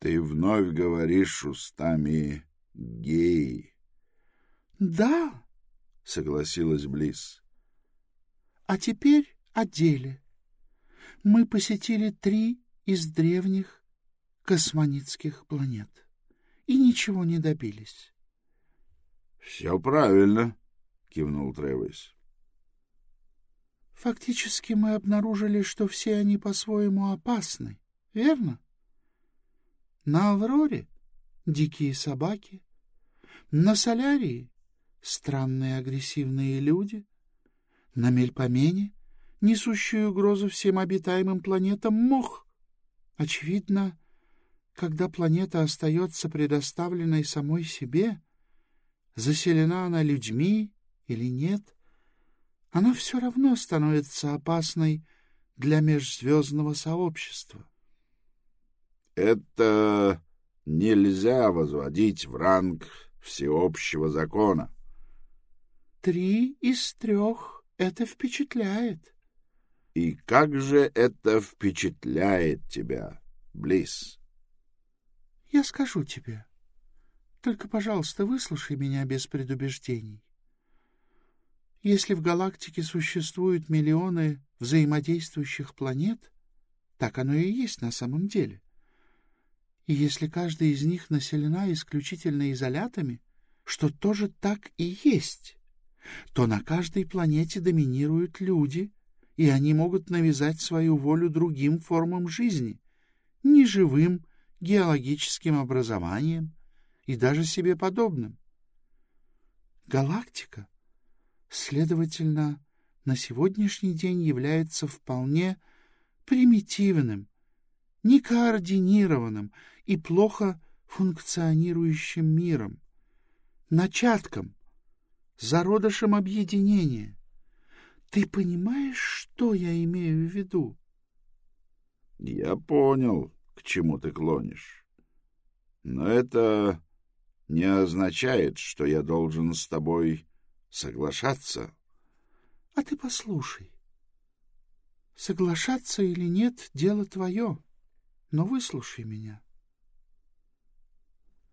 Ты вновь говоришь устами гей. — Да, — согласилась Близ. — А теперь о деле. Мы посетили три из древних космонитских планет и ничего не добились. — Все правильно, — кивнул Тревис. Фактически мы обнаружили, что все они по-своему опасны, верно? На Авроре дикие собаки, на Солярии странные агрессивные люди, на Мельпомене несущую угрозу всем обитаемым планетам мох. Очевидно, когда планета остается предоставленной самой себе, заселена она людьми или нет, она все равно становится опасной для межзвездного сообщества. — Это нельзя возводить в ранг всеобщего закона, Три из трех — это впечатляет. И как же это впечатляет тебя, Близ? Я скажу тебе. Только, пожалуйста, выслушай меня без предубеждений. Если в галактике существуют миллионы взаимодействующих планет, так оно и есть на самом деле. И если каждая из них населена исключительно изолятами, что тоже так и есть, то на каждой планете доминируют люди, и они могут навязать свою волю другим формам жизни, неживым геологическим образованием и даже себе подобным. Галактика, следовательно, на сегодняшний день является вполне примитивным, некоординированным и плохо функционирующим миром, начатком, зародышем объединения. Ты понимаешь, что я имею в виду? — Я понял, к чему ты клонишь. Но это не означает, что я должен с тобой соглашаться. — А ты послушай. Соглашаться или нет — дело твое, но выслушай меня.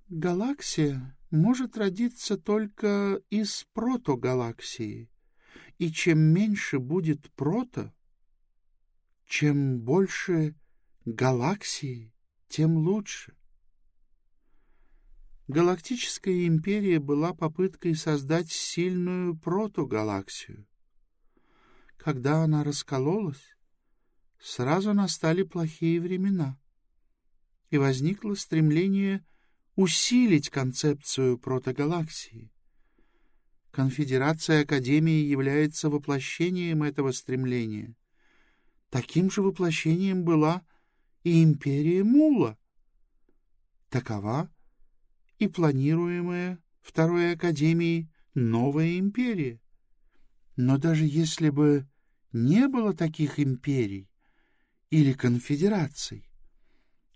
Галаксия может родиться только из протогалаксии, и чем меньше будет прото, чем больше галаксии, тем лучше. Галактическая империя была попыткой создать сильную протогалаксию. Когда она раскололась, сразу настали плохие времена, и возникло стремление усилить концепцию протогалаксии. Конфедерация Академии является воплощением этого стремления. Таким же воплощением была и империя Мула. Такова и планируемая Второй Академией новая империя. Но даже если бы не было таких империй или конфедераций,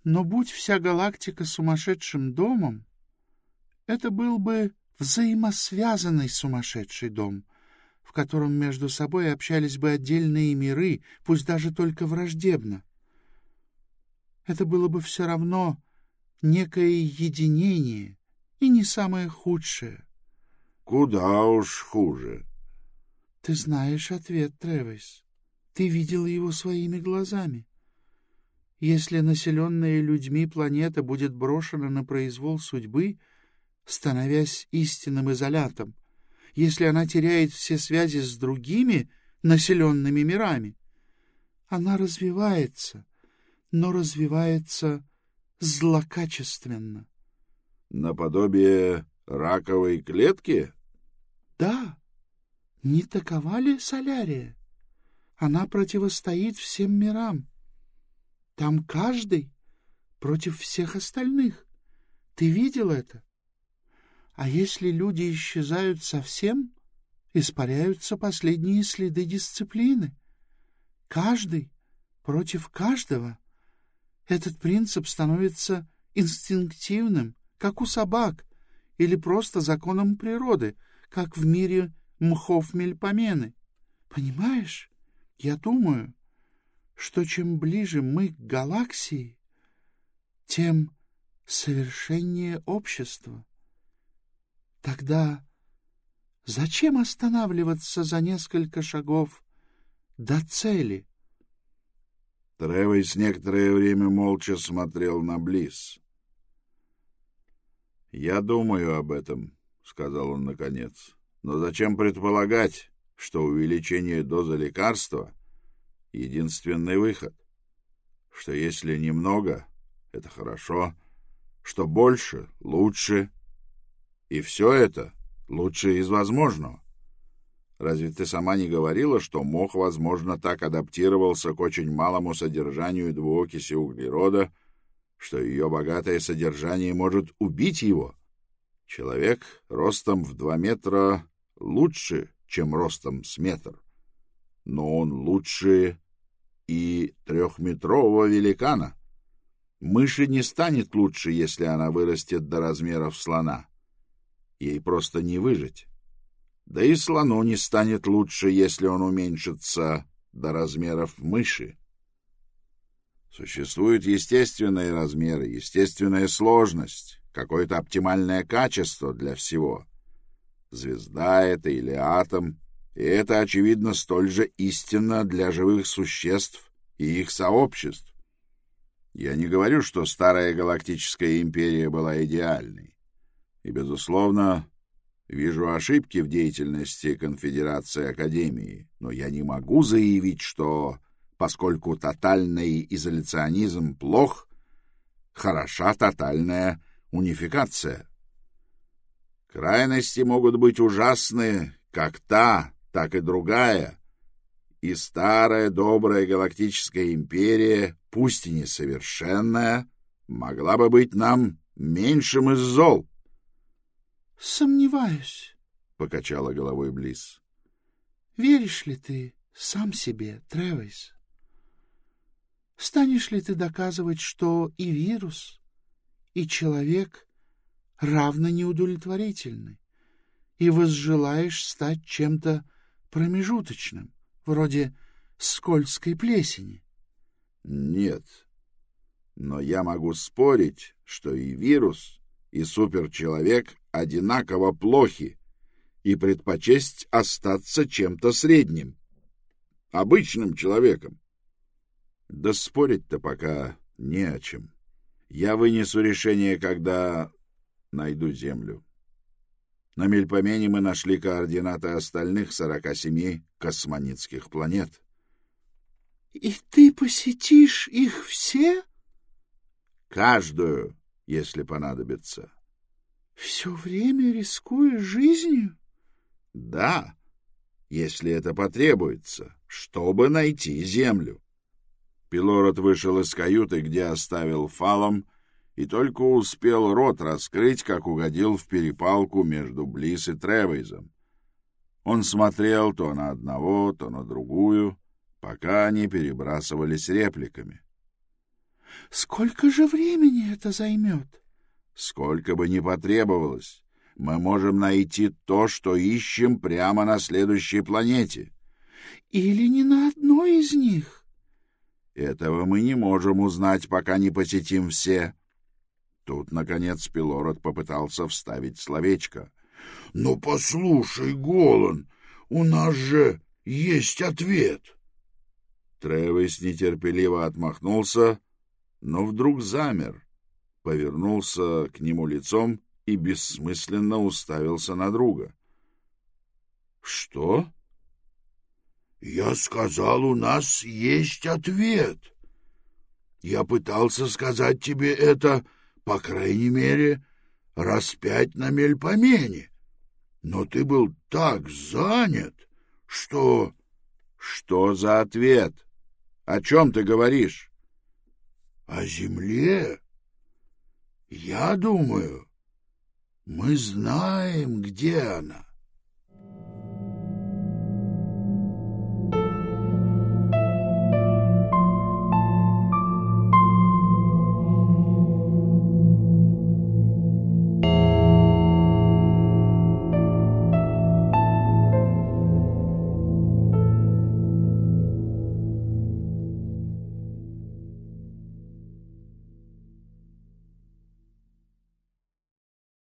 но будь вся галактика сумасшедшим домом, это был бы взаимосвязанный сумасшедший дом, в котором между собой общались бы отдельные миры, пусть даже только враждебно. Это было бы все равно некое единение и не самое худшее. — Куда уж хуже. — Ты знаешь ответ, Тревис. Ты видел его своими глазами. Если населенная людьми планета будет брошена на произвол судьбы, становясь истинным изолятом, если она теряет все связи с другими населенными мирами, она развивается, но развивается злокачественно. Наподобие раковой клетки? Да. Не такова ли солярия? Она противостоит всем мирам. Там каждый против всех остальных. Ты видел это? А если люди исчезают совсем, испаряются последние следы дисциплины. Каждый против каждого. Этот принцип становится инстинктивным, как у собак, или просто законом природы, как в мире мхов мельпомены. Понимаешь, я думаю, что чем ближе мы к галаксии, тем совершеннее общество. Тогда зачем останавливаться за несколько шагов до цели? Тревес некоторое время молча смотрел на Близ. «Я думаю об этом», — сказал он наконец. «Но зачем предполагать, что увеличение дозы лекарства — единственный выход. Что если немного, это хорошо, что больше — лучше, и все это лучше из возможного. Разве ты сама не говорила, что мох, возможно, так адаптировался к очень малому содержанию двуокиси углерода, что ее богатое содержание может убить его? Человек ростом в два метра лучше, чем ростом с метр. Но он лучше и трехметрового великана. Мыши не станет лучше, если она вырастет до размеров слона. Ей просто не выжить. Да и слону не станет лучше, если он уменьшится до размеров мыши. Существуют естественные размеры, естественная сложность, какое-то оптимальное качество для всего. Звезда это или атом, и это, очевидно, столь же истинно для живых существ и их сообществ. Я не говорю, что старая галактическая империя была идеальной. И, безусловно, вижу ошибки в деятельности Конфедерации Академии, но я не могу заявить, что, поскольку тотальный изоляционизм плох, хороша тотальная унификация. Крайности могут быть ужасны, как та, так и другая, и старая добрая галактическая империя, пусть и несовершенная, могла бы быть нам меньшим из зол. — Сомневаюсь, — покачала головой Близ. — Веришь ли ты сам себе, Тревис? Станешь ли ты доказывать, что и вирус, и человек равно неудовлетворительны, и возжелаешь стать чем-то промежуточным, вроде скользкой плесени? Нет. Но я могу спорить, что и вирус, и суперчеловек одинаково плохи, и предпочесть остаться чем-то средним, обычным человеком. Да спорить-то пока не о чем. Я вынесу решение, когда найду Землю. На Мельпомене мы нашли координаты остальных сорока семи космонитских планет. — И ты посетишь их все? — Каждую, если понадобится. — Все время рискуя жизнью? — Да, если это потребуется, чтобы найти Землю. Пилород вышел из каюты, где оставил фалом, и только успел рот раскрыть, как угодил в перепалку между Близ и Тревейзом. Он смотрел то на одного, то на другую, пока они перебрасывались репликами. — Сколько же времени это займет? — Сколько бы ни потребовалось. Мы можем найти то, что ищем прямо на следующей планете. — Или не на одной из них? — Этого мы не можем узнать, пока не посетим все. — Тут, наконец, Пилород попытался вставить словечко. — Ну, послушай, Голан, у нас же есть ответ. Тревис нетерпеливо отмахнулся, но вдруг замер, повернулся к нему лицом и бессмысленно уставился на друга. — Что? — Я сказал, у нас есть ответ. Я пытался сказать тебе это по крайней мере, раз пять на мельпомене. Но ты был так занят, что... Что за ответ? О чем ты говоришь? О земле. Я думаю, мы знаем, где она.